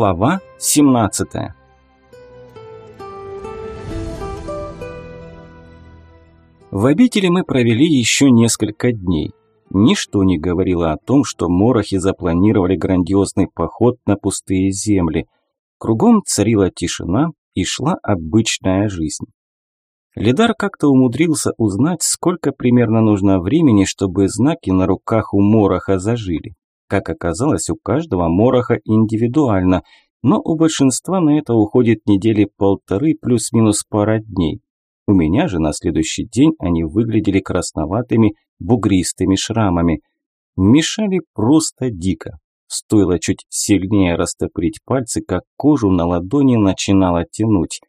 Глава 17 В обители мы провели еще несколько дней. Ничто не говорило о том, что морохи запланировали грандиозный поход на пустые земли. Кругом царила тишина и шла обычная жизнь. Лидар как-то умудрился узнать, сколько примерно нужно времени, чтобы знаки на руках у мороха зажили. Как оказалось, у каждого мороха индивидуально, но у большинства на это уходит недели полторы плюс-минус пара дней. У меня же на следующий день они выглядели красноватыми, бугристыми шрамами. Мешали просто дико. Стоило чуть сильнее растопырить пальцы, как кожу на ладони начинало тянуть.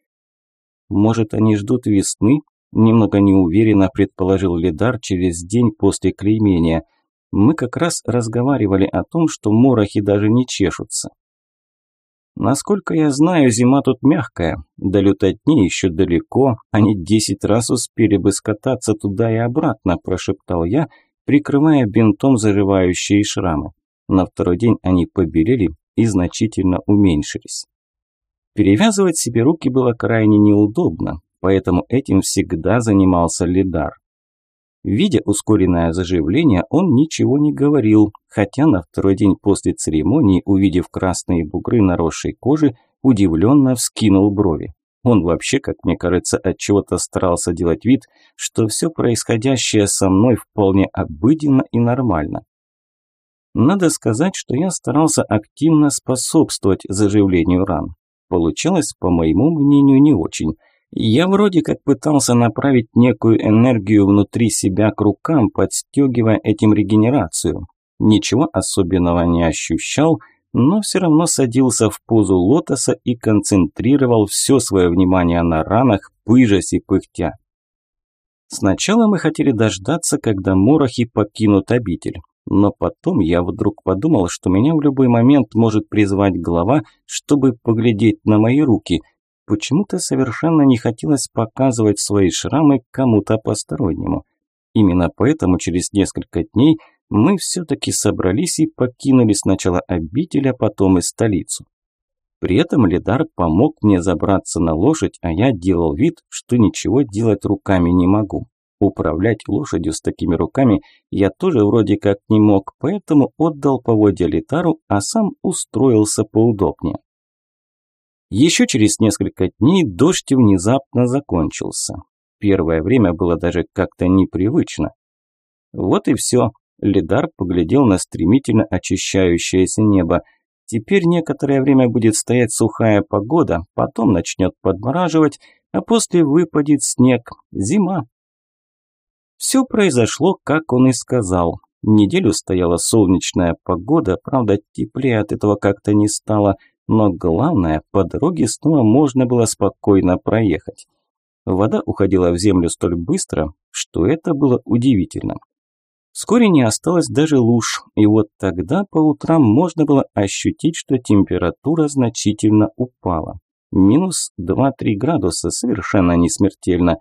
Может, они ждут весны? Немного неуверенно предположил Лидар через день после клеймения – мы как раз разговаривали о том, что морохи даже не чешутся. Насколько я знаю, зима тут мягкая, до лютотни еще далеко, они десять раз успели бы скататься туда и обратно, прошептал я, прикрывая бинтом заживающие шрамы. На второй день они побелели и значительно уменьшились. Перевязывать себе руки было крайне неудобно, поэтому этим всегда занимался Лидар. Видя ускоренное заживление, он ничего не говорил, хотя на второй день после церемонии, увидев красные бугры наросшей кожи, удивленно вскинул брови. Он вообще, как мне кажется, от чего-то старался делать вид, что все происходящее со мной вполне обыденно и нормально. Надо сказать, что я старался активно способствовать заживлению ран. Получалось, по моему мнению, не очень – я вроде как пытался направить некую энергию внутри себя к рукам, подстегивая этим регенерацию. Ничего особенного не ощущал, но все равно садился в позу лотоса и концентрировал все свое внимание на ранах, пыжась и пыхтя. Сначала мы хотели дождаться, когда морохи покинут обитель. Но потом я вдруг подумал, что меня в любой момент может призвать глава, чтобы поглядеть на мои руки – Почему-то совершенно не хотелось показывать свои шрамы кому-то постороннему. Именно поэтому через несколько дней мы все-таки собрались и покинули сначала обитель, а потом и столицу. При этом Лидар помог мне забраться на лошадь, а я делал вид, что ничего делать руками не могу. Управлять лошадью с такими руками я тоже вроде как не мог, поэтому отдал поводья Литару, а сам устроился поудобнее. Еще через несколько дней дождь внезапно закончился. Первое время было даже как-то непривычно. Вот и все. Лидар поглядел на стремительно очищающееся небо. Теперь некоторое время будет стоять сухая погода, потом начнет подмораживать, а после выпадет снег. Зима. Все произошло, как он и сказал. Неделю стояла солнечная погода, правда, теплее от этого как-то не стало – но главное, по дороге снова можно было спокойно проехать. Вода уходила в землю столь быстро, что это было удивительно. Вскоре не осталось даже луж, и вот тогда по утрам можно было ощутить, что температура значительно упала. Минус 2-3 градуса, совершенно не смертельно.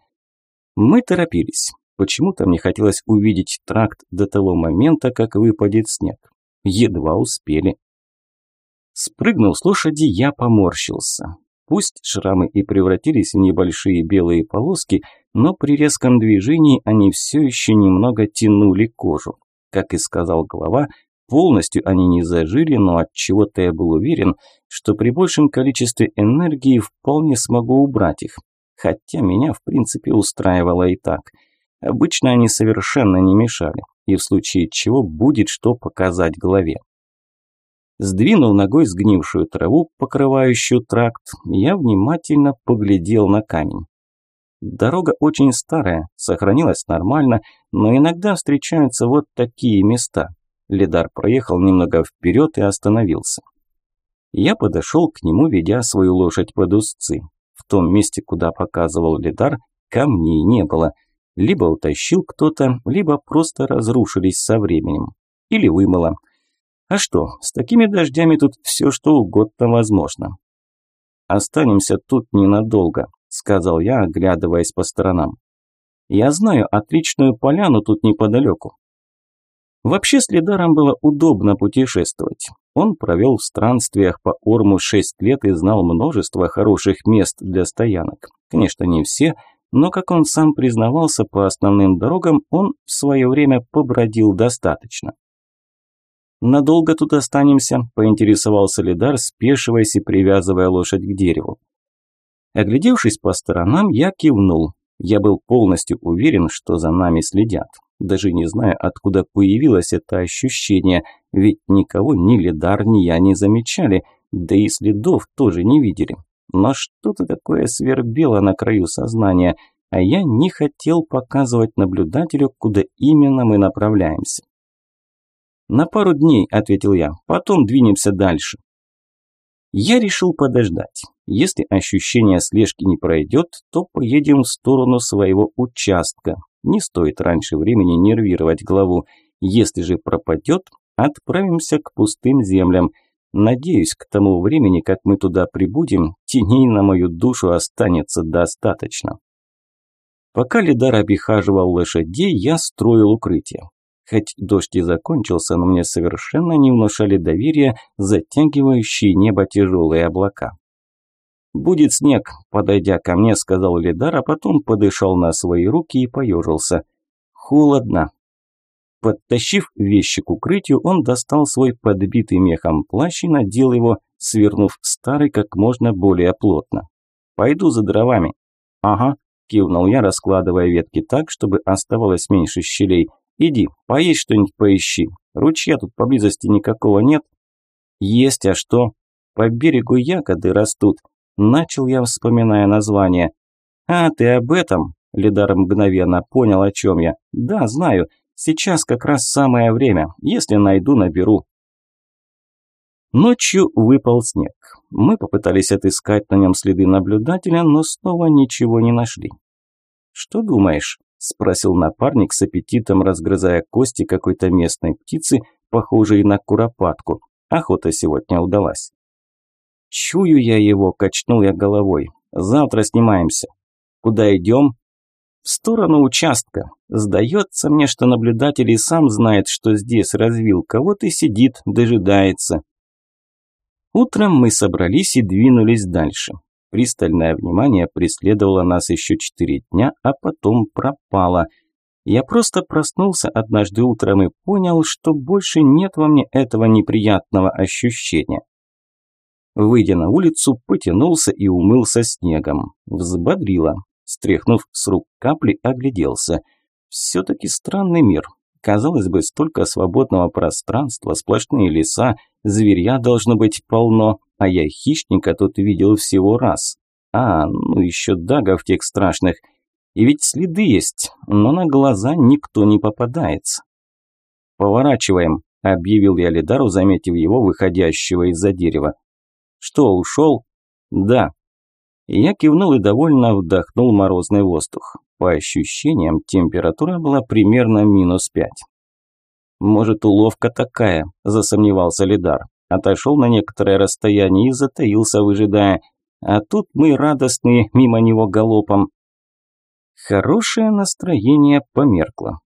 Мы торопились. Почему-то мне хотелось увидеть тракт до того момента, как выпадет снег. Едва успели. Спрыгнув с лошади, я поморщился. Пусть шрамы и превратились в небольшие белые полоски, но при резком движении они все еще немного тянули кожу. Как и сказал глава, полностью они не зажили, но от чего то я был уверен, что при большем количестве энергии вполне смогу убрать их. Хотя меня в принципе устраивало и так. Обычно они совершенно не мешали, и в случае чего будет что показать главе. Сдвинув ногой сгнившую траву, покрывающую тракт, я внимательно поглядел на камень. Дорога очень старая, сохранилась нормально, но иногда встречаются вот такие места. Лидар проехал немного вперед и остановился. Я подошел к нему, ведя свою лошадь под узцы. В том месте, куда показывал Лидар, камней не было. Либо утащил кто-то, либо просто разрушились со временем. Или вымыло. А что, с такими дождями тут все что угодно возможно. «Останемся тут ненадолго», – сказал я, оглядываясь по сторонам. «Я знаю отличную поляну тут неподалеку». Вообще с Лидаром было удобно путешествовать. Он провел в странствиях по Орму шесть лет и знал множество хороших мест для стоянок. Конечно, не все, но, как он сам признавался, по основным дорогам он в свое время побродил достаточно. «Надолго тут останемся?» – поинтересовался Лидар, спешиваясь и привязывая лошадь к дереву. Оглядевшись по сторонам, я кивнул. Я был полностью уверен, что за нами следят. Даже не знаю, откуда появилось это ощущение, ведь никого ни Лидар, ни я не замечали, да и следов тоже не видели. Но что-то такое свербело на краю сознания, а я не хотел показывать наблюдателю, куда именно мы направляемся. «На пару дней», – ответил я, – «потом двинемся дальше». Я решил подождать. Если ощущение слежки не пройдет, то поедем в сторону своего участка. Не стоит раньше времени нервировать главу. Если же пропадет, отправимся к пустым землям. Надеюсь, к тому времени, как мы туда прибудем, теней на мою душу останется достаточно. Пока Лидар обихаживал лошадей, я строил укрытие. Хоть дождь и закончился, но мне совершенно не внушали доверия затягивающие небо тяжелые облака. «Будет снег», – подойдя ко мне, сказал Лидар, а потом подышал на свои руки и поежился. «Холодно». Подтащив вещи к укрытию, он достал свой подбитый мехом плащ и надел его, свернув старый как можно более плотно. «Пойду за дровами». «Ага», – кивнул я, раскладывая ветки так, чтобы оставалось меньше щелей – Иди, поесть что-нибудь поищи. Ручья тут поблизости никакого нет. Есть, а что? По берегу ягоды растут. Начал я, вспоминая название. А, ты об этом? Лидар мгновенно понял, о чем я. Да, знаю. Сейчас как раз самое время. Если найду, наберу. Ночью выпал снег. Мы попытались отыскать на нем следы наблюдателя, но снова ничего не нашли. «Что думаешь?» – спросил напарник с аппетитом, разгрызая кости какой-то местной птицы, похожей на куропатку. Охота сегодня удалась. «Чую я его», – качнул я головой. «Завтра снимаемся». «Куда идем?» «В сторону участка. Сдается мне, что наблюдатель и сам знает, что здесь развилка, вот и сидит, дожидается». Утром мы собрались и двинулись дальше. Пристальное внимание преследовало нас еще четыре дня, а потом пропало. Я просто проснулся однажды утром и понял, что больше нет во мне этого неприятного ощущения. Выйдя на улицу, потянулся и умылся снегом. Взбодрило. Стряхнув с рук капли, огляделся. Все-таки странный мир. Казалось бы, столько свободного пространства, сплошные леса, зверя должно быть полно, а я хищника тут видел всего раз. А, ну еще дагов тех страшных. И ведь следы есть, но на глаза никто не попадается. «Поворачиваем», – объявил я Лидару, заметив его, выходящего из-за дерева. «Что, ушел?» «Да». Я кивнул и довольно вдохнул морозный воздух. По ощущениям, температура была примерно минус пять. «Может, уловка такая?» – засомневался Лидар. Отошел на некоторое расстояние и затаился, выжидая. А тут мы радостные мимо него галопом. Хорошее настроение померкло.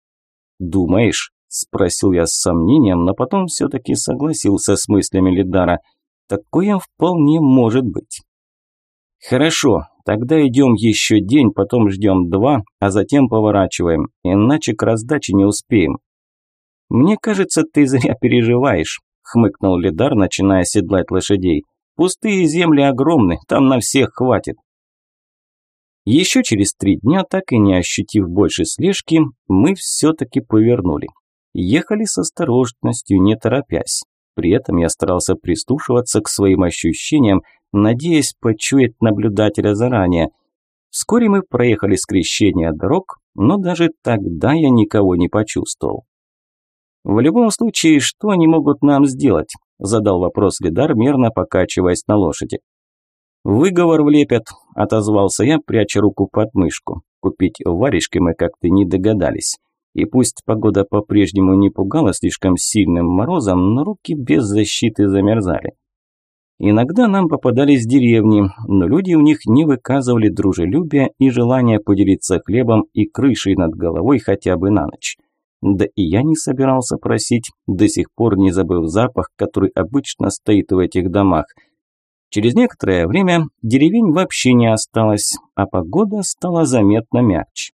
«Думаешь?» – спросил я с сомнением, но потом все-таки согласился с мыслями Лидара. «Такое вполне может быть». «Хорошо, тогда идем еще день, потом ждем два, а затем поворачиваем, иначе к раздаче не успеем». «Мне кажется, ты зря переживаешь», – хмыкнул Лидар, начиная седлать лошадей. «Пустые земли огромны, там на всех хватит». Еще через три дня, так и не ощутив больше слежки, мы все-таки повернули. Ехали с осторожностью, не торопясь. При этом я старался прислушиваться к своим ощущениям, надеясь почуять наблюдателя заранее. Вскоре мы проехали скрещение дорог, но даже тогда я никого не почувствовал. «В любом случае, что они могут нам сделать?» – задал вопрос Лидар, мерно покачиваясь на лошади. «Выговор влепят», – отозвался я, пряча руку под мышку. Купить варежки мы как-то не догадались. И пусть погода по-прежнему не пугала слишком сильным морозом, но руки без защиты замерзали. Иногда нам попадались деревни, но люди в них не выказывали дружелюбия и желания поделиться хлебом и крышей над головой хотя бы на ночь. Да и я не собирался просить, до сих пор не забыв запах, который обычно стоит в этих домах. Через некоторое время деревень вообще не осталось, а погода стала заметно мягче.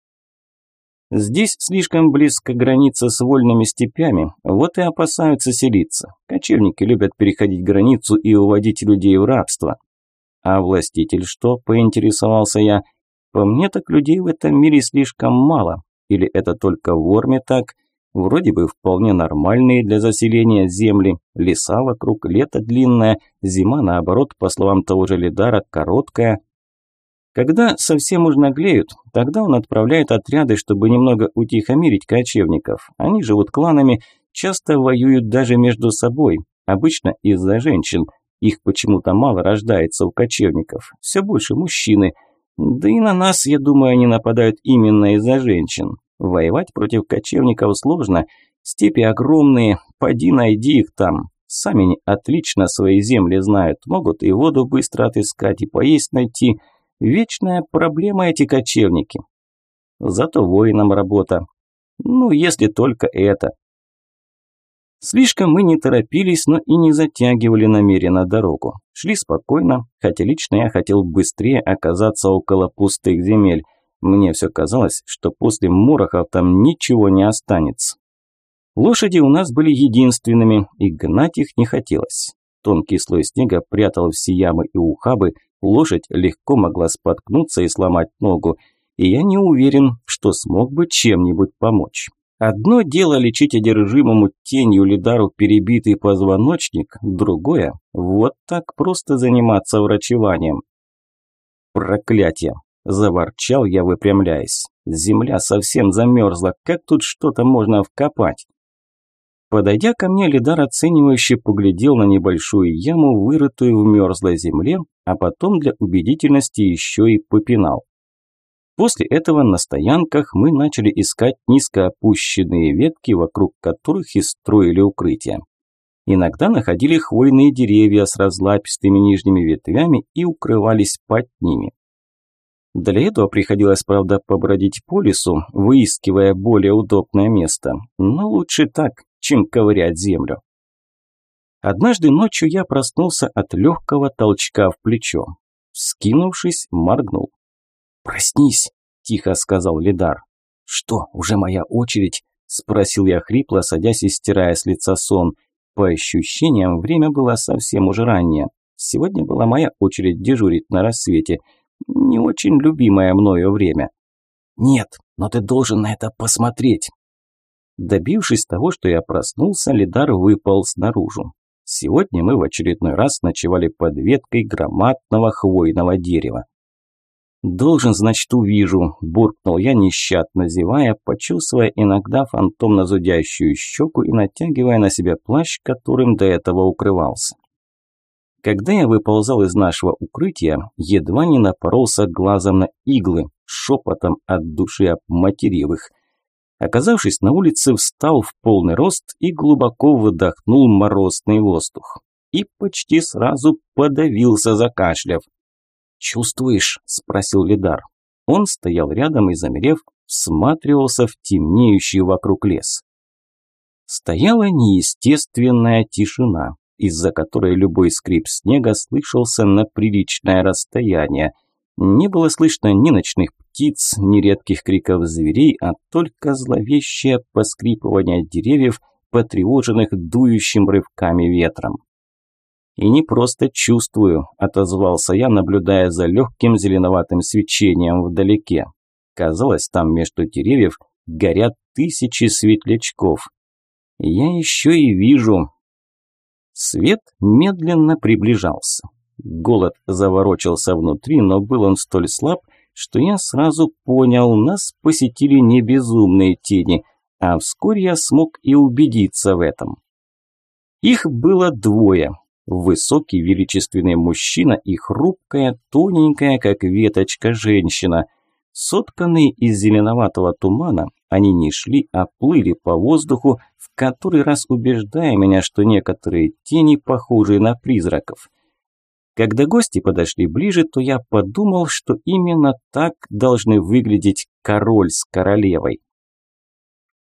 Здесь слишком близко граница с вольными степями, вот и опасаются селиться. Кочевники любят переходить границу и уводить людей в рабство. А властитель что, поинтересовался я. По мне так людей в этом мире слишком мало. Или это только в Орме так? Вроде бы вполне нормальные для заселения земли. Леса вокруг, лето длинное, зима, наоборот, по словам того же Лидара, короткая. Когда совсем уж наглеют, тогда он отправляет отряды, чтобы немного утихомирить кочевников. Они живут кланами, часто воюют даже между собой, обычно из-за женщин. Их почему-то мало рождается у кочевников, все больше мужчины. Да и на нас, я думаю, они нападают именно из-за женщин. Воевать против кочевников сложно, степи огромные, поди найди их там. Сами они отлично свои земли знают, могут и воду быстро отыскать, и поесть найти – Вечная проблема эти кочевники. Зато воинам работа. Ну, если только это. Слишком мы не торопились, но и не затягивали намеренно дорогу. Шли спокойно, хотя лично я хотел быстрее оказаться около пустых земель. Мне все казалось, что после Морохов там ничего не останется. Лошади у нас были единственными, и гнать их не хотелось. Тонкий слой снега прятал все ямы и ухабы, лошадь легко могла споткнуться и сломать ногу, и я не уверен, что смог бы чем-нибудь помочь. Одно дело лечить одержимому тенью Лидару перебитый позвоночник, другое – вот так просто заниматься врачеванием. Проклятие! Заворчал я, выпрямляясь. Земля совсем замерзла, как тут что-то можно вкопать? Подойдя ко мне, Лидар оценивающе поглядел на небольшую яму, вырытую в мерзлой земле, а потом для убедительности еще и попинал. После этого на стоянках мы начали искать низко опущенные ветки, вокруг которых и строили укрытия. Иногда находили хвойные деревья с разлапистыми нижними ветвями и укрывались под ними. Для этого приходилось, правда, побродить по лесу, выискивая более удобное место. Но лучше так, чем ковырять землю. Однажды ночью я проснулся от легкого толчка в плечо. Скинувшись, моргнул. «Проснись», – тихо сказал Лидар. «Что, уже моя очередь?» – спросил я хрипло, садясь и стирая с лица сон. По ощущениям, время было совсем уже раннее. Сегодня была моя очередь дежурить на рассвете. Не очень любимое мною время. «Нет, но ты должен на это посмотреть», Добившись того, что я проснулся, Лидар выпал снаружи. Сегодня мы в очередной раз ночевали под веткой громадного хвойного дерева. «Должен, значит, увижу», – буркнул я, нещадно зевая, почувствуя иногда фантомно зудящую щеку и натягивая на себя плащ, которым до этого укрывался. Когда я выползал из нашего укрытия, едва не напоролся глазом на иглы, шепотом от души обматерив их. Оказавшись на улице, встал в полный рост и глубоко выдохнул морозный воздух. И почти сразу подавился, закашляв. «Чувствуешь?» – спросил Лидар. Он стоял рядом и, замерев, всматривался в темнеющий вокруг лес. Стояла неестественная тишина, из-за которой любой скрип снега слышался на приличное расстояние – не было слышно ни ночных птиц, ни редких криков зверей, а только зловещее поскрипывание деревьев, потревоженных дующим рывками ветром. «И не просто чувствую», – отозвался я, наблюдая за легким зеленоватым свечением вдалеке. Казалось, там между деревьев горят тысячи светлячков. Я еще и вижу. Свет медленно приближался. Голод заворочился внутри, но был он столь слаб, что я сразу понял, нас посетили не безумные тени, а вскоре я смог и убедиться в этом. Их было двое. Высокий величественный мужчина и хрупкая, тоненькая, как веточка, женщина. Сотканные из зеленоватого тумана, они не шли, а плыли по воздуху, в который раз убеждая меня, что некоторые тени похожи на призраков. Когда гости подошли ближе, то я подумал, что именно так должны выглядеть король с королевой.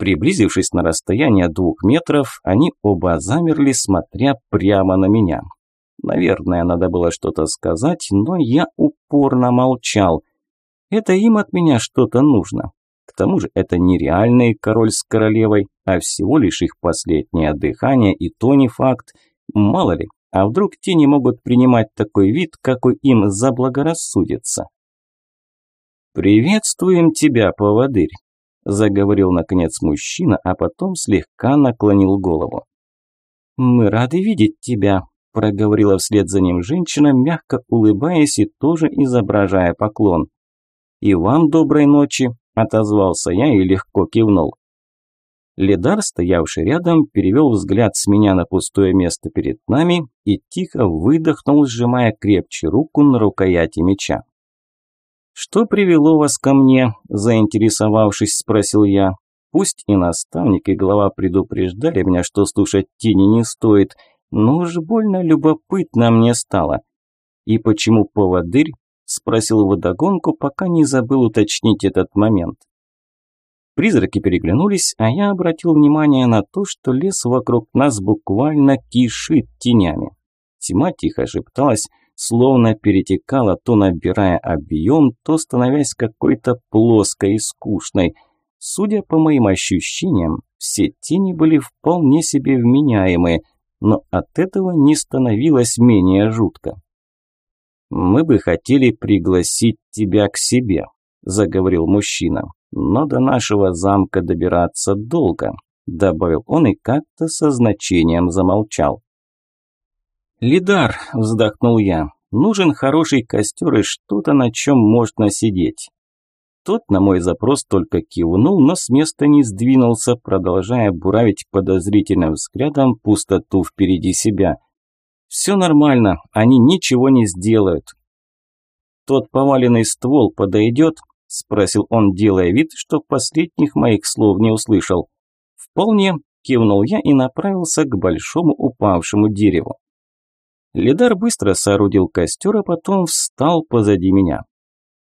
Приблизившись на расстояние двух метров, они оба замерли, смотря прямо на меня. Наверное, надо было что-то сказать, но я упорно молчал. Это им от меня что-то нужно. К тому же это не реальный король с королевой, а всего лишь их последнее дыхание, и то не факт. Мало ли, а вдруг те не могут принимать такой вид, какой им заблагорассудится. «Приветствуем тебя, поводырь», – заговорил наконец мужчина, а потом слегка наклонил голову. «Мы рады видеть тебя», – проговорила вслед за ним женщина, мягко улыбаясь и тоже изображая поклон. «И вам доброй ночи», – отозвался я и легко кивнул. Лидар, стоявший рядом, перевел взгляд с меня на пустое место перед нами и тихо выдохнул, сжимая крепче руку на рукояти меча. «Что привело вас ко мне?» – заинтересовавшись, спросил я. Пусть и наставник, и глава предупреждали меня, что слушать тени не стоит, но уж больно любопытно мне стало. «И почему поводырь?» – спросил водогонку, пока не забыл уточнить этот момент. Призраки переглянулись, а я обратил внимание на то, что лес вокруг нас буквально кишит тенями. Тьма тихо шепталась, словно перетекала, то набирая объем, то становясь какой-то плоской и скучной. Судя по моим ощущениям, все тени были вполне себе вменяемые, но от этого не становилось менее жутко. «Мы бы хотели пригласить тебя к себе», – заговорил мужчина. «Но до нашего замка добираться долго», – добавил он и как-то со значением замолчал. «Лидар», – вздохнул я, – «нужен хороший костер и что-то, на чем можно сидеть». Тот на мой запрос только кивнул, но с места не сдвинулся, продолжая буравить подозрительным взглядом пустоту впереди себя. «Все нормально, они ничего не сделают». «Тот поваленный ствол подойдет?» – спросил он, делая вид, что последних моих слов не услышал. «Вполне», – кивнул я и направился к большому упавшему дереву. Лидар быстро соорудил костер, а потом встал позади меня.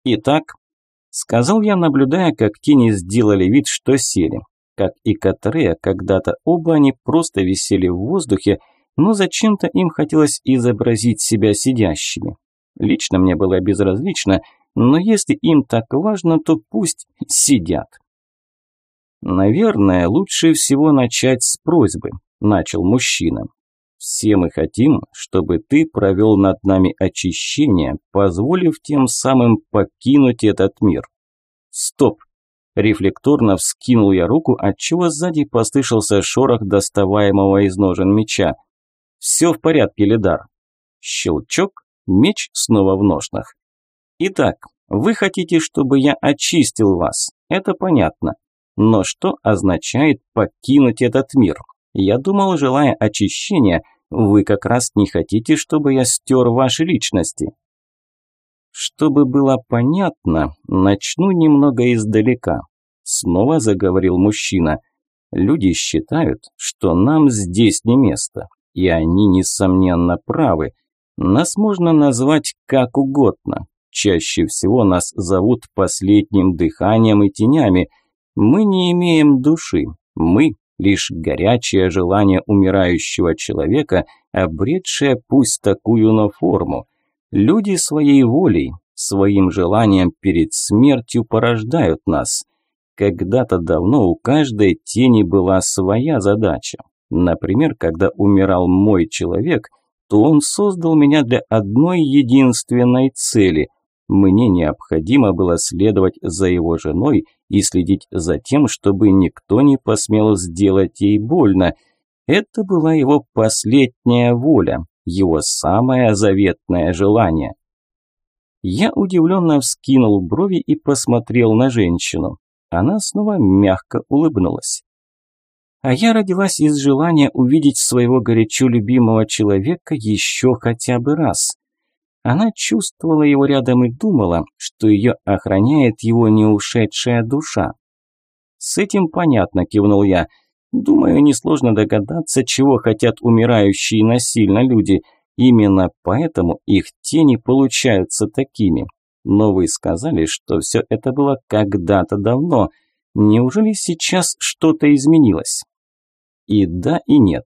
«Итак», – сказал я, наблюдая, как тени сделали вид, что сели. Как и Катрея, когда-то оба они просто висели в воздухе, но зачем-то им хотелось изобразить себя сидящими. Лично мне было безразлично, но если им так важно, то пусть сидят. «Наверное, лучше всего начать с просьбы», – начал мужчина. Все мы хотим, чтобы ты провел над нами очищение, позволив тем самым покинуть этот мир. Стоп. Рефлекторно вскинул я руку, отчего сзади послышался шорох доставаемого из ножен меча. Все в порядке, Лидар. Щелчок, меч снова в ножнах. Итак, вы хотите, чтобы я очистил вас. Это понятно. Но что означает покинуть этот мир? Я думал, желая очищения – вы как раз не хотите, чтобы я стер ваши личности. Чтобы было понятно, начну немного издалека. Снова заговорил мужчина. Люди считают, что нам здесь не место. И они, несомненно, правы. Нас можно назвать как угодно. Чаще всего нас зовут последним дыханием и тенями. Мы не имеем души. Мы лишь горячее желание умирающего человека, обретшее пусть такую, но форму. Люди своей волей, своим желанием перед смертью порождают нас. Когда-то давно у каждой тени была своя задача. Например, когда умирал мой человек, то он создал меня для одной единственной цели – мне необходимо было следовать за его женой и следить за тем, чтобы никто не посмел сделать ей больно. Это была его последняя воля, его самое заветное желание. Я удивленно вскинул брови и посмотрел на женщину. Она снова мягко улыбнулась. А я родилась из желания увидеть своего горячо любимого человека еще хотя бы раз. Она чувствовала его рядом и думала, что ее охраняет его не ушедшая душа. «С этим понятно», – кивнул я. «Думаю, несложно догадаться, чего хотят умирающие насильно люди. Именно поэтому их тени получаются такими. Но вы сказали, что все это было когда-то давно. Неужели сейчас что-то изменилось? И да, и нет.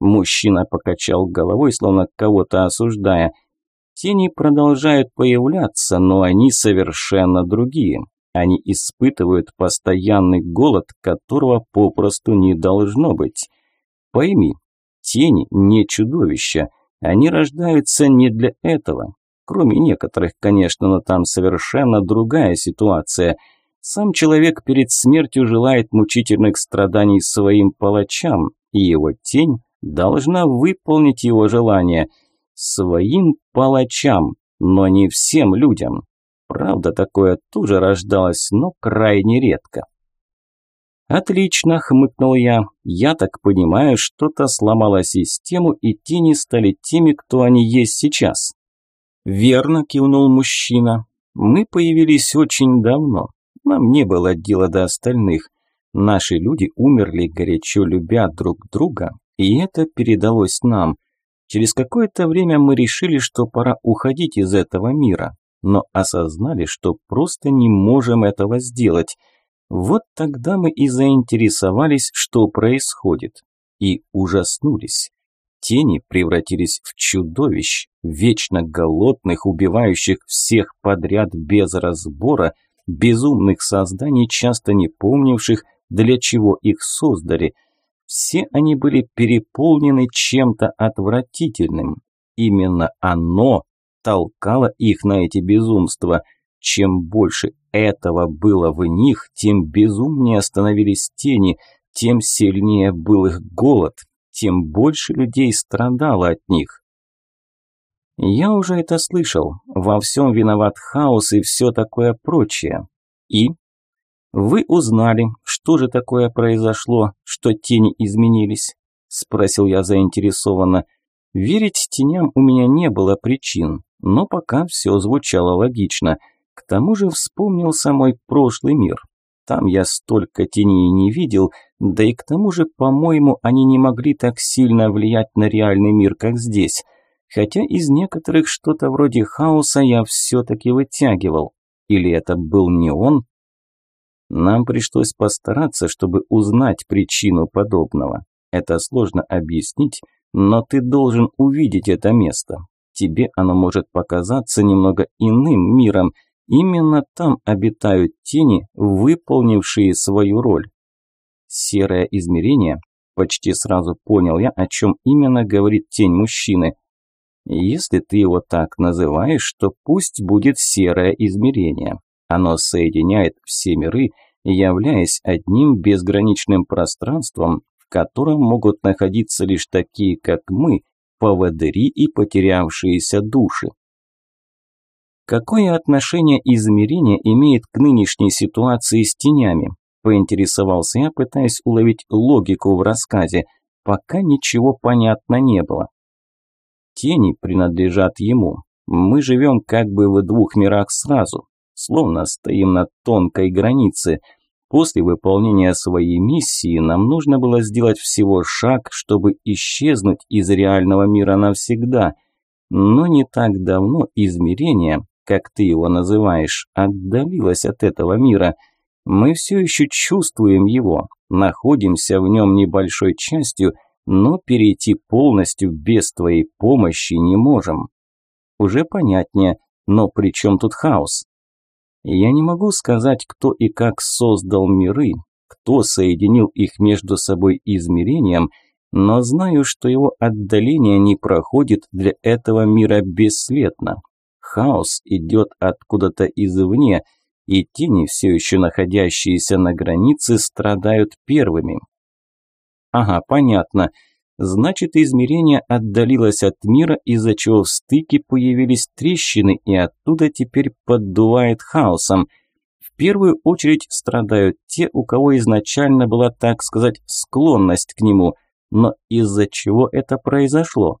Мужчина покачал головой, словно кого-то осуждая. Тени продолжают появляться, но они совершенно другие. Они испытывают постоянный голод, которого попросту не должно быть. Пойми, тени не чудовища. Они рождаются не для этого. Кроме некоторых, конечно, но там совершенно другая ситуация – сам человек перед смертью желает мучительных страданий своим палачам, и его тень должна выполнить его желание. Своим палачам, но не всем людям. Правда, такое тоже рождалось, но крайне редко. «Отлично», – хмыкнул я. «Я так понимаю, что-то сломало систему, и тени стали теми, кто они есть сейчас». «Верно», – кивнул мужчина. «Мы появились очень давно. Нам не было дела до остальных. Наши люди умерли, горячо любя друг друга, и это передалось нам. Через какое-то время мы решили, что пора уходить из этого мира, но осознали, что просто не можем этого сделать. Вот тогда мы и заинтересовались, что происходит, и ужаснулись. Тени превратились в чудовищ, вечно голодных, убивающих всех подряд без разбора – безумных созданий, часто не помнивших, для чего их создали. Все они были переполнены чем-то отвратительным. Именно оно толкало их на эти безумства. Чем больше этого было в них, тем безумнее становились тени, тем сильнее был их голод, тем больше людей страдало от них. Я уже это слышал. Во всем виноват хаос и все такое прочее. И? Вы узнали, что же такое произошло, что тени изменились? Спросил я заинтересованно. Верить теням у меня не было причин, но пока все звучало логично. К тому же вспомнился мой прошлый мир. Там я столько теней не видел, да и к тому же, по-моему, они не могли так сильно влиять на реальный мир, как здесь – хотя из некоторых что-то вроде хаоса я все-таки вытягивал. Или это был не он? Нам пришлось постараться, чтобы узнать причину подобного. Это сложно объяснить, но ты должен увидеть это место. Тебе оно может показаться немного иным миром. Именно там обитают тени, выполнившие свою роль. Серое измерение? Почти сразу понял я, о чем именно говорит тень мужчины – если ты его так называешь, то пусть будет серое измерение. Оно соединяет все миры, являясь одним безграничным пространством, в котором могут находиться лишь такие, как мы, поводыри и потерявшиеся души. Какое отношение измерение имеет к нынешней ситуации с тенями? Поинтересовался я, пытаясь уловить логику в рассказе. Пока ничего понятно не было. Тени принадлежат ему. Мы живем как бы в двух мирах сразу, словно стоим на тонкой границе. После выполнения своей миссии нам нужно было сделать всего шаг, чтобы исчезнуть из реального мира навсегда. Но не так давно измерение, как ты его называешь, отдалилось от этого мира. Мы все еще чувствуем его, находимся в нем небольшой частью – но перейти полностью без твоей помощи не можем. Уже понятнее, но при чем тут хаос? Я не могу сказать, кто и как создал миры, кто соединил их между собой измерением, но знаю, что его отдаление не проходит для этого мира бесследно. Хаос идет откуда-то извне, и тени, все еще находящиеся на границе, страдают первыми. Ага, понятно. Значит, измерение отдалилось от мира, из-за чего в стыке появились трещины, и оттуда теперь поддувает хаосом. В первую очередь страдают те, у кого изначально была, так сказать, склонность к нему. Но из-за чего это произошло?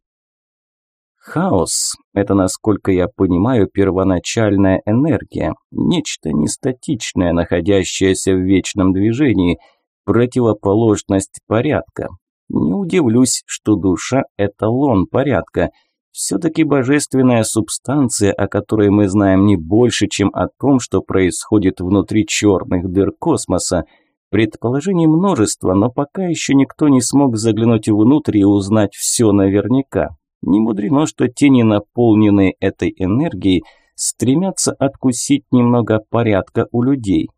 Хаос – это, насколько я понимаю, первоначальная энергия, нечто нестатичное, находящееся в вечном движении – противоположность порядка. Не удивлюсь, что душа – эталон порядка. Все-таки божественная субстанция, о которой мы знаем не больше, чем о том, что происходит внутри черных дыр космоса. Предположений множество, но пока еще никто не смог заглянуть внутрь и узнать все наверняка. Не мудрено, что тени, наполненные этой энергией, стремятся откусить немного порядка у людей.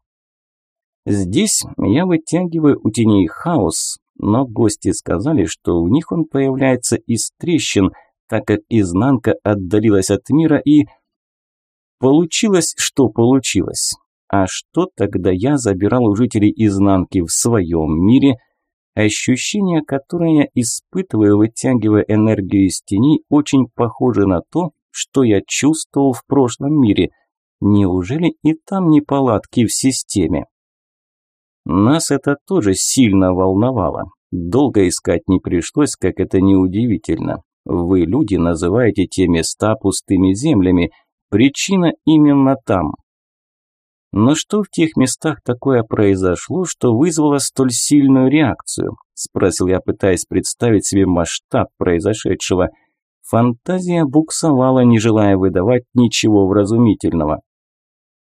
Здесь я вытягиваю у теней хаос, но гости сказали, что в них он появляется из трещин, так как изнанка отдалилась от мира и... Получилось, что получилось. А что тогда я забирал у жителей изнанки в своем мире? Ощущение, которое я испытываю, вытягивая энергию из теней, очень похоже на то, что я чувствовал в прошлом мире. Неужели и там неполадки в системе? Нас это тоже сильно волновало. Долго искать не пришлось, как это неудивительно. Вы, люди, называете те места пустыми землями. Причина именно там. Но что в тех местах такое произошло, что вызвало столь сильную реакцию? Спросил я, пытаясь представить себе масштаб произошедшего. Фантазия буксовала, не желая выдавать ничего вразумительного.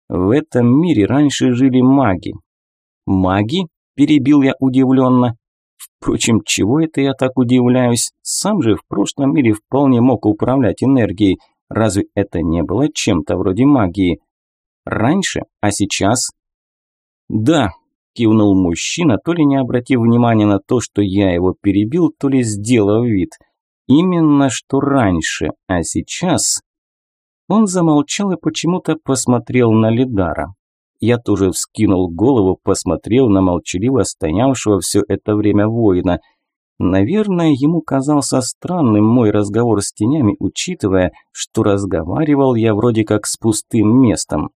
В этом мире раньше жили маги. Маги? Перебил я удивленно. Впрочем, чего это я так удивляюсь? Сам же в прошлом мире вполне мог управлять энергией. Разве это не было чем-то вроде магии? Раньше, а сейчас? Да, кивнул мужчина, то ли не обратив внимания на то, что я его перебил, то ли сделав вид. Именно что раньше, а сейчас... Он замолчал и почему-то посмотрел на Лидара. Я тоже вскинул голову, посмотрел на молчаливо стоявшего все это время воина. Наверное, ему казался странным мой разговор с тенями, учитывая, что разговаривал я вроде как с пустым местом.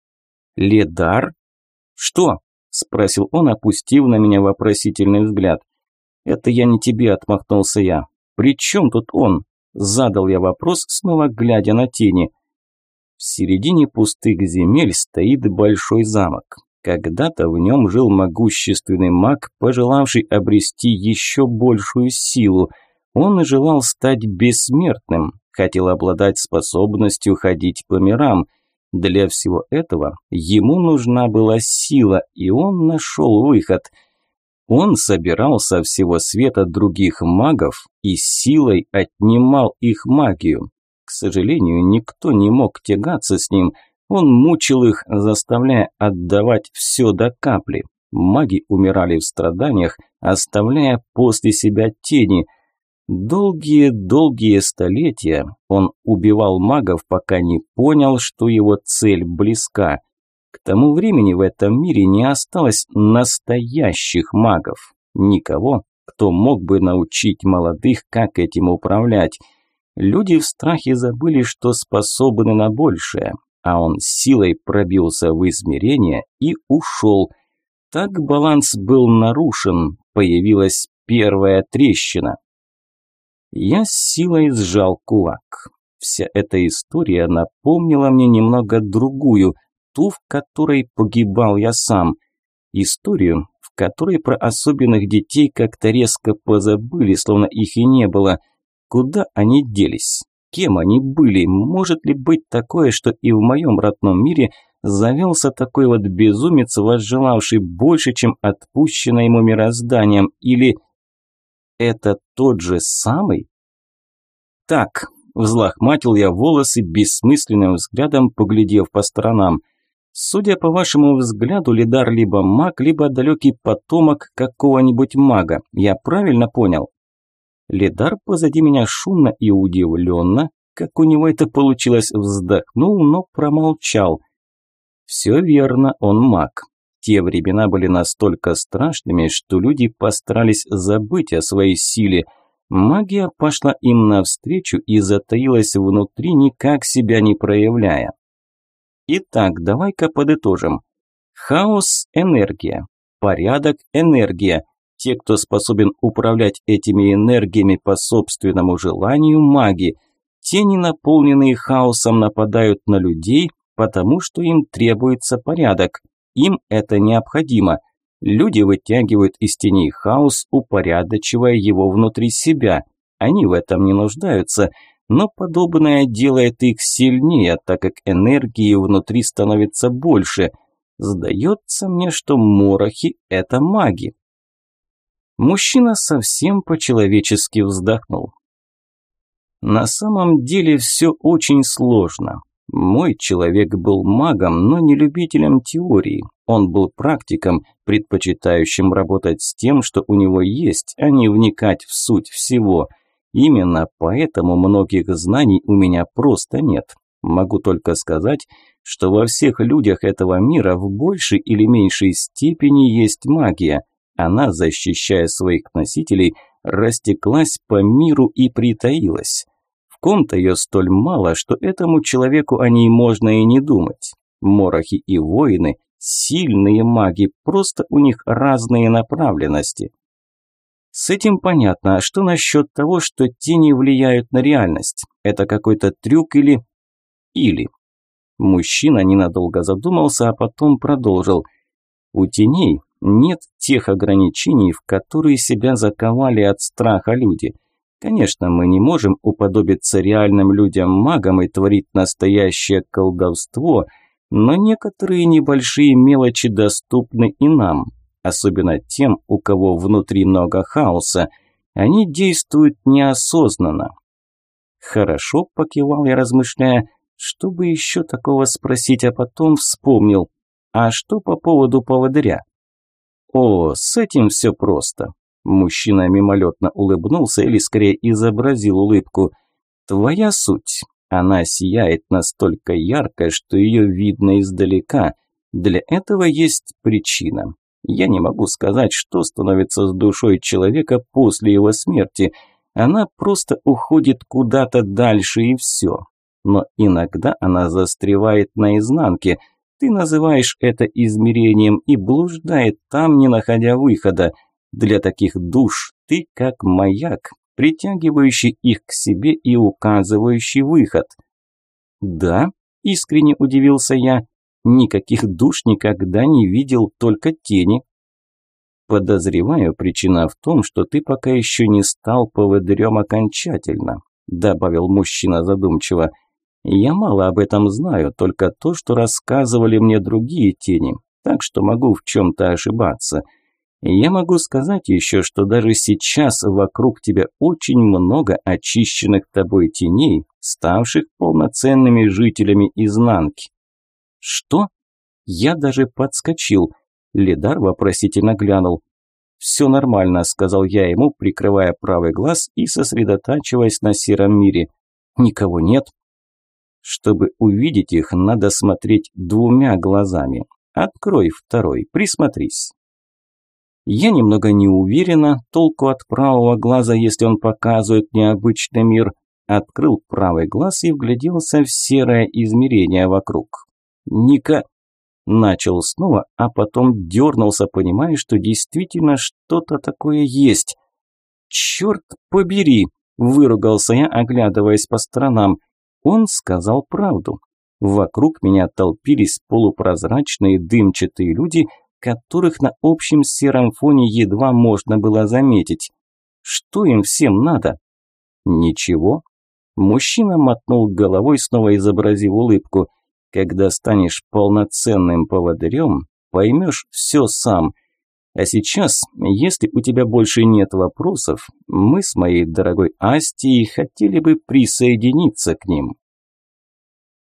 «Ледар?» «Что?» – спросил он, опустив на меня вопросительный взгляд. «Это я не тебе», – отмахнулся я. «При чем тут он?» – задал я вопрос, снова глядя на тени. В середине пустых земель стоит большой замок. Когда-то в нем жил могущественный маг, пожелавший обрести еще большую силу. Он желал стать бессмертным, хотел обладать способностью ходить по мирам – для всего этого ему нужна была сила, и он нашел выход. Он собирал со всего света других магов и силой отнимал их магию. К сожалению, никто не мог тягаться с ним. Он мучил их, заставляя отдавать все до капли. Маги умирали в страданиях, оставляя после себя тени – Долгие-долгие столетия он убивал магов, пока не понял, что его цель близка. К тому времени в этом мире не осталось настоящих магов. Никого, кто мог бы научить молодых, как этим управлять. Люди в страхе забыли, что способны на большее, а он силой пробился в измерение и ушел. Так баланс был нарушен, появилась первая трещина. Я с силой сжал кулак. Вся эта история напомнила мне немного другую, ту, в которой погибал я сам. Историю, в которой про особенных детей как-то резко позабыли, словно их и не было. Куда они делись? Кем они были? Может ли быть такое, что и в моем родном мире завелся такой вот безумец, возжелавший больше, чем отпущено ему мирозданием? Или это тот же самый? Так, взлохматил я волосы бессмысленным взглядом, поглядев по сторонам. Судя по вашему взгляду, Лидар либо маг, либо далекий потомок какого-нибудь мага. Я правильно понял? Лидар позади меня шумно и удивленно, как у него это получилось, вздохнул, но промолчал. Все верно, он маг. Те времена были настолько страшными, что люди постарались забыть о своей силе. Магия пошла им навстречу и затаилась внутри, никак себя не проявляя. Итак, давай-ка подытожим. Хаос – энергия. Порядок – энергия. Те, кто способен управлять этими энергиями по собственному желанию – маги. Тени, наполненные хаосом, нападают на людей, потому что им требуется порядок. Им это необходимо. Люди вытягивают из теней хаос, упорядочивая его внутри себя. Они в этом не нуждаются, но подобное делает их сильнее, так как энергии внутри становится больше. Сдается мне, что морохи – это маги. Мужчина совсем по-человечески вздохнул. На самом деле все очень сложно. Мой человек был магом, но не любителем теории. Он был практиком, предпочитающим работать с тем, что у него есть, а не вникать в суть всего. Именно поэтому многих знаний у меня просто нет. Могу только сказать, что во всех людях этого мира в большей или меньшей степени есть магия. Она, защищая своих носителей, растеклась по миру и притаилась. В ком-то ее столь мало, что этому человеку о ней можно и не думать. Морохи и воины – сильные маги, просто у них разные направленности. С этим понятно, а что насчет того, что тени влияют на реальность? Это какой-то трюк или... Или... Мужчина ненадолго задумался, а потом продолжил. У теней нет тех ограничений, в которые себя заковали от страха люди. Конечно, мы не можем уподобиться реальным людям-магам и творить настоящее колдовство, но некоторые небольшие мелочи доступны и нам, особенно тем, у кого внутри много хаоса. Они действуют неосознанно. Хорошо, покивал я, размышляя, чтобы еще такого спросить, а потом вспомнил. А что по поводу поводыря? О, с этим все просто. Мужчина мимолетно улыбнулся или скорее изобразил улыбку. Твоя суть. Она сияет настолько ярко, что ее видно издалека. Для этого есть причина. Я не могу сказать, что становится с душой человека после его смерти. Она просто уходит куда-то дальше и все но иногда она застревает на изнанке. Ты называешь это измерением и блуждает там, не находя выхода. Для таких душ ты как маяк, притягивающий их к себе и указывающий выход. Да, искренне удивился я. Никаких душ никогда не видел, только тени. Подозреваю, причина в том, что ты пока еще не стал поводырем окончательно, добавил мужчина задумчиво. Я мало об этом знаю, только то, что рассказывали мне другие тени, так что могу в чем-то ошибаться. Я могу сказать еще, что даже сейчас вокруг тебя очень много очищенных тобой теней, ставших полноценными жителями изнанки. Что? Я даже подскочил. Лидар вопросительно глянул. «Все нормально», – сказал я ему, прикрывая правый глаз и сосредотачиваясь на сером мире. «Никого нет, чтобы увидеть их, надо смотреть двумя глазами. Открой второй, присмотрись. Я немного не уверена, толку от правого глаза, если он показывает необычный мир. Открыл правый глаз и вгляделся в серое измерение вокруг. Ника начал снова, а потом дернулся, понимая, что действительно что-то такое есть. «Черт побери!» – выругался я, оглядываясь по сторонам. Он сказал правду. Вокруг меня толпились полупрозрачные дымчатые люди, которых на общем сером фоне едва можно было заметить. Что им всем надо? Ничего. Мужчина мотнул головой, снова изобразив улыбку. Когда станешь полноценным поводырем, поймешь все сам. А сейчас, если у тебя больше нет вопросов, мы с моей дорогой Астией хотели бы присоединиться к ним.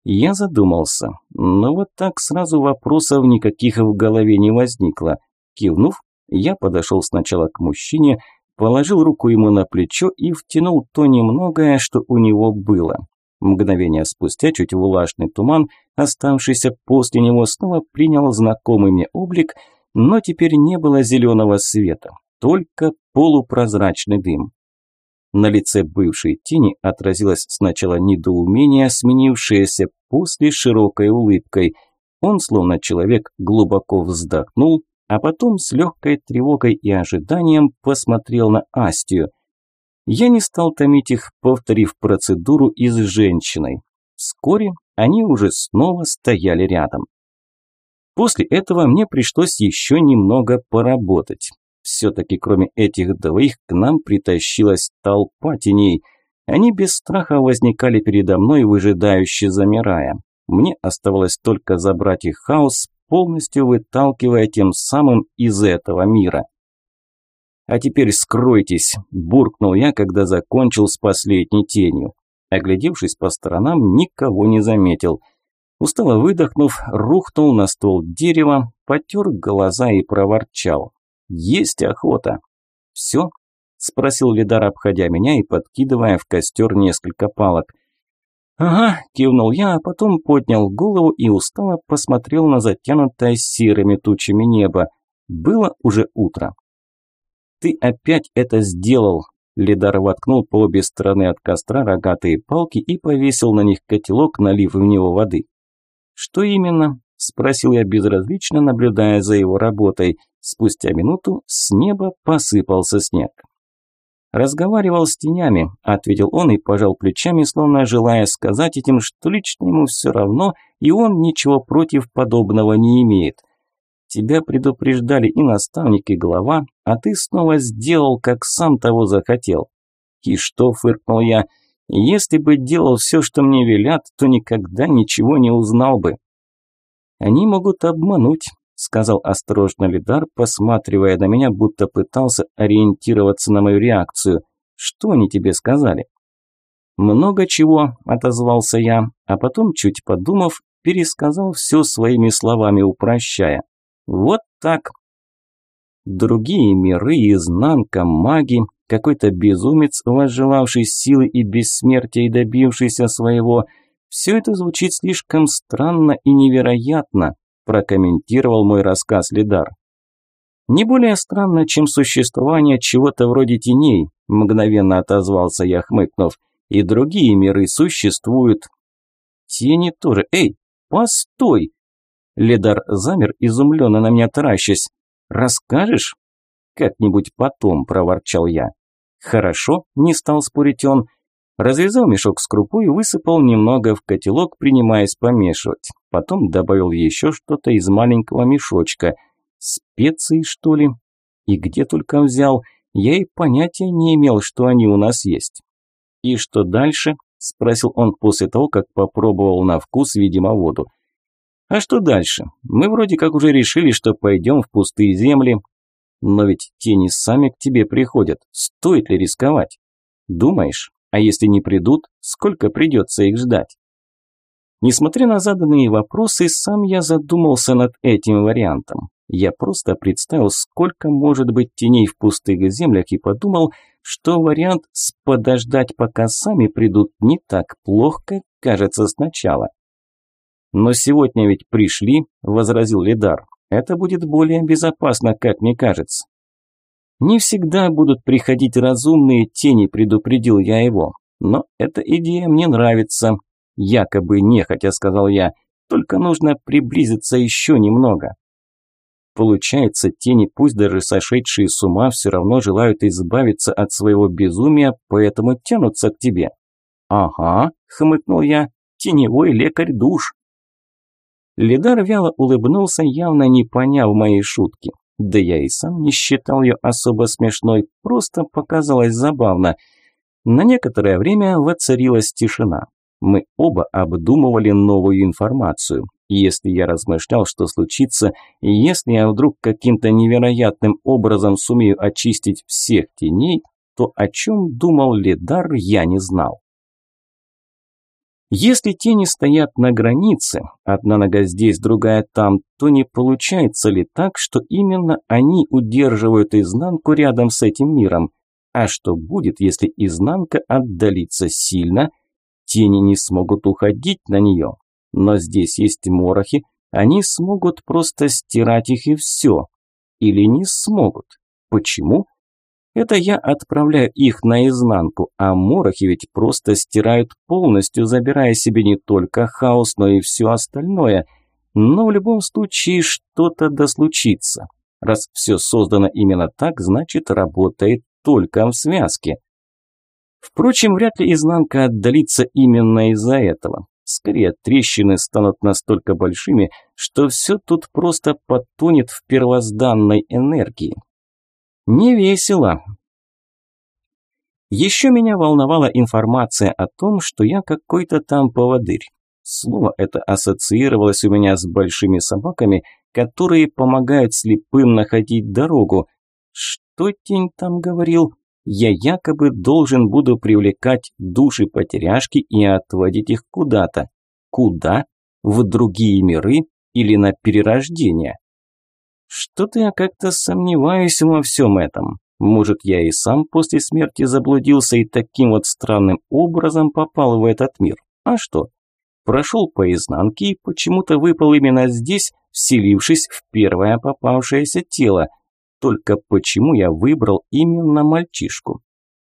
Я задумался, но вот так сразу вопросов никаких в голове не возникло. Кивнув, я подошел сначала к мужчине, положил руку ему на плечо и втянул то немногое, что у него было. Мгновение спустя чуть влажный туман, оставшийся после него, снова принял знакомый мне облик, но теперь не было зеленого света, только полупрозрачный дым. На лице бывшей тени отразилось сначала недоумение, сменившееся после широкой улыбкой. Он, словно человек, глубоко вздохнул, а потом с легкой тревогой и ожиданием посмотрел на Астию. Я не стал томить их, повторив процедуру и с женщиной. Вскоре они уже снова стояли рядом. После этого мне пришлось еще немного поработать. Все-таки кроме этих двоих к нам притащилась толпа теней. Они без страха возникали передо мной, выжидающе замирая. Мне оставалось только забрать их хаос, полностью выталкивая тем самым из этого мира. «А теперь скройтесь», – буркнул я, когда закончил с последней тенью. Оглядевшись по сторонам, никого не заметил. Устало выдохнув, рухнул на стол дерева, потер глаза и проворчал. «Есть охота!» «Все?» – спросил Лидар, обходя меня и подкидывая в костер несколько палок. «Ага», – кивнул я, а потом поднял голову и устало посмотрел на затянутое серыми тучами небо. Было уже утро. «Ты опять это сделал!» Лидар воткнул по обе стороны от костра рогатые палки и повесил на них котелок, налив в него воды. «Что именно?» – спросил я безразлично, наблюдая за его работой. Спустя минуту с неба посыпался снег. «Разговаривал с тенями», – ответил он и пожал плечами, словно желая сказать этим, что лично ему все равно, и он ничего против подобного не имеет – Тебя предупреждали и наставник, и глава, а ты снова сделал, как сам того захотел. И что, фыркнул я, если бы делал все, что мне велят, то никогда ничего не узнал бы. Они могут обмануть, сказал осторожно Лидар, посматривая на меня, будто пытался ориентироваться на мою реакцию. Что они тебе сказали? «Много чего», – отозвался я, а потом, чуть подумав, пересказал все своими словами, упрощая. Вот так. Другие миры, изнанка, маги, какой-то безумец, возжелавший силы и бессмертия и добившийся своего. Все это звучит слишком странно и невероятно, прокомментировал мой рассказ Лидар. Не более странно, чем существование чего-то вроде теней, мгновенно отозвался я, хмыкнув. И другие миры существуют. Тени тоже. Эй, постой! Ледар замер, изумленно на меня таращась. «Расскажешь?» «Как-нибудь потом», – проворчал я. «Хорошо», – не стал спорить он. Развязал мешок с крупой и высыпал немного в котелок, принимаясь помешивать. Потом добавил еще что-то из маленького мешочка. Специи, что ли? И где только взял. Я и понятия не имел, что они у нас есть. «И что дальше?» – спросил он после того, как попробовал на вкус, видимо, воду. А что дальше? Мы вроде как уже решили, что пойдем в пустые земли. Но ведь тени сами к тебе приходят. Стоит ли рисковать? Думаешь? А если не придут, сколько придется их ждать? Несмотря на заданные вопросы, сам я задумался над этим вариантом. Я просто представил, сколько может быть теней в пустых землях и подумал, что вариант с подождать, пока сами придут, не так плохо, как кажется сначала. «Но сегодня ведь пришли», – возразил Лидар. «Это будет более безопасно, как мне кажется». «Не всегда будут приходить разумные тени», – предупредил я его. «Но эта идея мне нравится». «Якобы нехотя», – сказал я. «Только нужно приблизиться еще немного». Получается, тени, пусть даже сошедшие с ума, все равно желают избавиться от своего безумия, поэтому тянутся к тебе. «Ага», – хмыкнул я, – «теневой лекарь душ». Лидар вяло улыбнулся, явно не поняв моей шутки. Да я и сам не считал ее особо смешной, просто показалось забавно. На некоторое время воцарилась тишина. Мы оба обдумывали новую информацию. Если я размышлял, что случится, если я вдруг каким-то невероятным образом сумею очистить всех теней, то о чем думал Лидар, я не знал. Если тени стоят на границе, одна нога здесь, другая там, то не получается ли так, что именно они удерживают изнанку рядом с этим миром? А что будет, если изнанка отдалится сильно? Тени не смогут уходить на нее. Но здесь есть морохи, они смогут просто стирать их и все. Или не смогут. Почему? Это я отправляю их наизнанку, а морохи ведь просто стирают полностью, забирая себе не только хаос, но и все остальное. Но в любом случае что-то да случится. Раз все создано именно так, значит работает только в связке. Впрочем, вряд ли изнанка отдалится именно из-за этого. Скорее, трещины станут настолько большими, что все тут просто потонет в первозданной энергии. Не весело. Еще меня волновала информация о том, что я какой-то там поводырь. Слово это ассоциировалось у меня с большими собаками, которые помогают слепым находить дорогу. Что тень там говорил? Я якобы должен буду привлекать души потеряшки и отводить их куда-то. Куда? В другие миры или на перерождение? Что-то я как-то сомневаюсь во всем этом. Может, я и сам после смерти заблудился и таким вот странным образом попал в этот мир. А что? Прошел по изнанке и почему-то выпал именно здесь, вселившись в первое попавшееся тело. Только почему я выбрал именно мальчишку?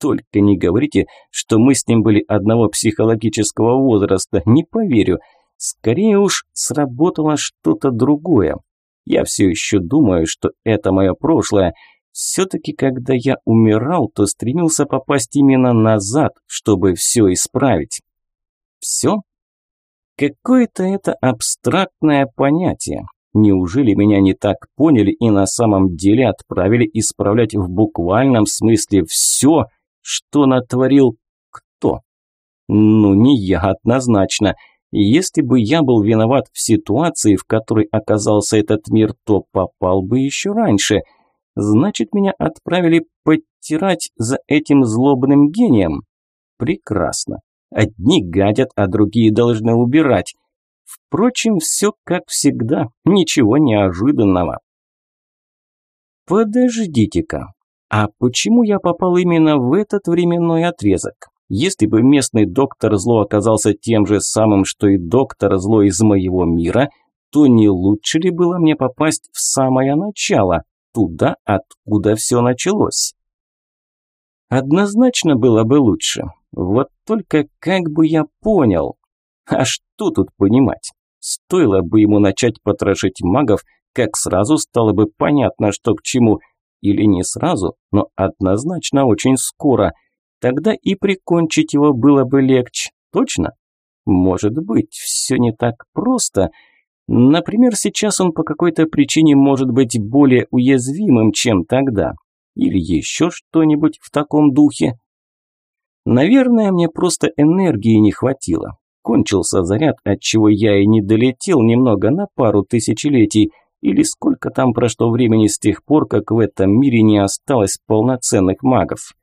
Только не говорите, что мы с ним были одного психологического возраста, не поверю. Скорее уж сработало что-то другое. Я все еще думаю, что это мое прошлое. Все-таки, когда я умирал, то стремился попасть именно назад, чтобы все исправить. Все? Какое-то это абстрактное понятие. Неужели меня не так поняли и на самом деле отправили исправлять в буквальном смысле все, что натворил кто? Ну, не я однозначно. Если бы я был виноват в ситуации, в которой оказался этот мир, то попал бы еще раньше. Значит, меня отправили подтирать за этим злобным гением. Прекрасно. Одни гадят, а другие должны убирать. Впрочем, все как всегда, ничего неожиданного. Подождите-ка, а почему я попал именно в этот временной отрезок? Если бы местный доктор зло оказался тем же самым, что и доктор зло из моего мира, то не лучше ли было мне попасть в самое начало, туда, откуда все началось? Однозначно было бы лучше. Вот только как бы я понял? А что тут понимать? Стоило бы ему начать потрошить магов, как сразу стало бы понятно, что к чему. Или не сразу, но однозначно очень скоро. Тогда и прикончить его было бы легче. Точно? Может быть, все не так просто. Например, сейчас он по какой-то причине может быть более уязвимым, чем тогда. Или еще что-нибудь в таком духе. Наверное, мне просто энергии не хватило. Кончился заряд, от чего я и не долетел немного на пару тысячелетий, или сколько там прошло времени с тех пор, как в этом мире не осталось полноценных магов.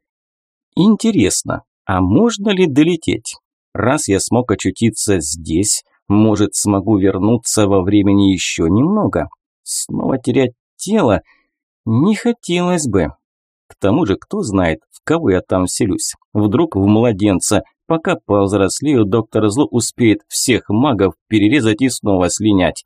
Интересно, а можно ли долететь? Раз я смог очутиться здесь, может, смогу вернуться во времени еще немного? Снова терять тело? Не хотелось бы. К тому же, кто знает, в кого я там селюсь. Вдруг в младенца. Пока повзрослею, доктор Зло успеет всех магов перерезать и снова слинять.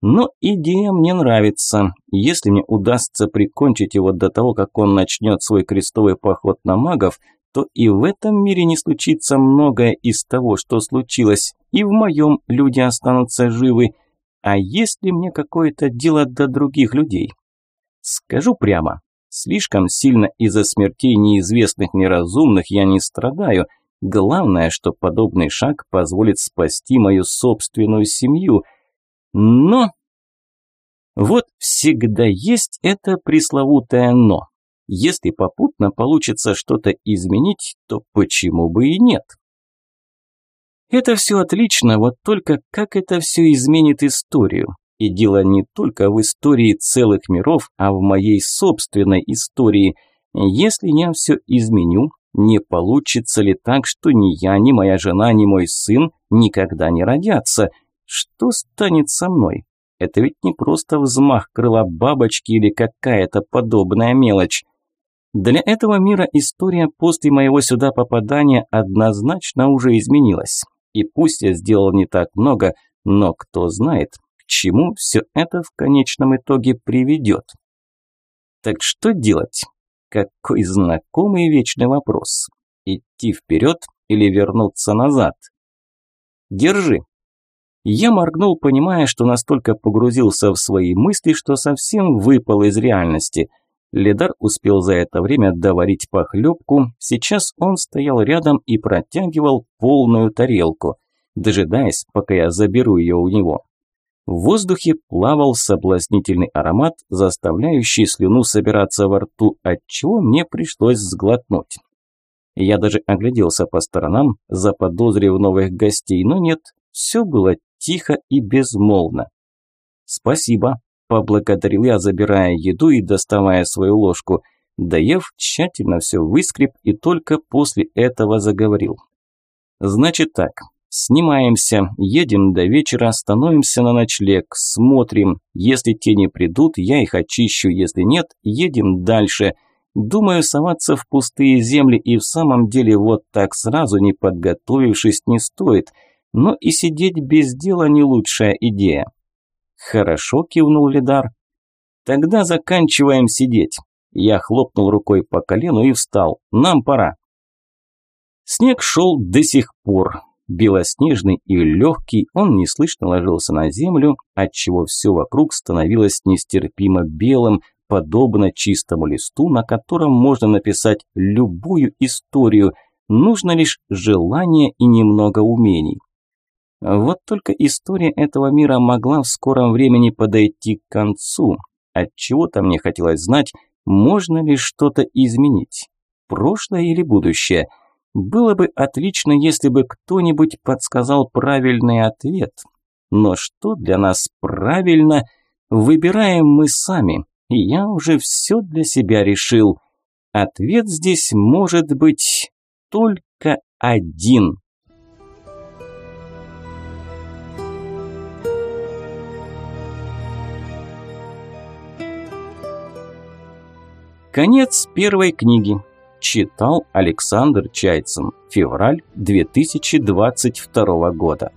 Но идея мне нравится. Если мне удастся прикончить его до того, как он начнет свой крестовый поход на магов, то и в этом мире не случится многое из того, что случилось, и в моем люди останутся живы. А есть ли мне какое-то дело до других людей? Скажу прямо, слишком сильно из-за смертей неизвестных неразумных я не страдаю. Главное, что подобный шаг позволит спасти мою собственную семью – но... Вот всегда есть это пресловутое «но». Если попутно получится что-то изменить, то почему бы и нет? Это все отлично, вот только как это все изменит историю? И дело не только в истории целых миров, а в моей собственной истории. Если я все изменю, не получится ли так, что ни я, ни моя жена, ни мой сын никогда не родятся – что станет со мной? Это ведь не просто взмах крыла бабочки или какая-то подобная мелочь. Для этого мира история после моего сюда попадания однозначно уже изменилась. И пусть я сделал не так много, но кто знает, к чему все это в конечном итоге приведет. Так что делать? Какой знакомый вечный вопрос. Идти вперед или вернуться назад? Держи, я моргнул, понимая, что настолько погрузился в свои мысли, что совсем выпал из реальности. Ледар успел за это время доварить похлебку, сейчас он стоял рядом и протягивал полную тарелку, дожидаясь, пока я заберу ее у него. В воздухе плавал соблазнительный аромат, заставляющий слюну собираться во рту, отчего мне пришлось сглотнуть. Я даже огляделся по сторонам, заподозрив новых гостей, но нет, Все было тихо и безмолвно. «Спасибо», – поблагодарил я, забирая еду и доставая свою ложку. Доев, тщательно все выскреб и только после этого заговорил. «Значит так, Снимаемся, едем до вечера, становимся на ночлег, смотрим. Если те не придут, я их очищу, если нет, едем дальше. Думаю, соваться в пустые земли и в самом деле вот так сразу, не подготовившись, не стоит. Но и сидеть без дела не лучшая идея. Хорошо, кивнул Лидар. Тогда заканчиваем сидеть. Я хлопнул рукой по колену и встал. Нам пора. Снег шел до сих пор. Белоснежный и легкий, он неслышно ложился на землю, отчего все вокруг становилось нестерпимо белым, подобно чистому листу, на котором можно написать любую историю, нужно лишь желание и немного умений. Вот только история этого мира могла в скором времени подойти к концу. Отчего-то мне хотелось знать, можно ли что-то изменить, прошлое или будущее – было бы отлично, если бы кто-нибудь подсказал правильный ответ. Но что для нас правильно, выбираем мы сами. И я уже все для себя решил. Ответ здесь может быть только один. Конец первой книги. Читал Александр Чайцин. Февраль 2022 года.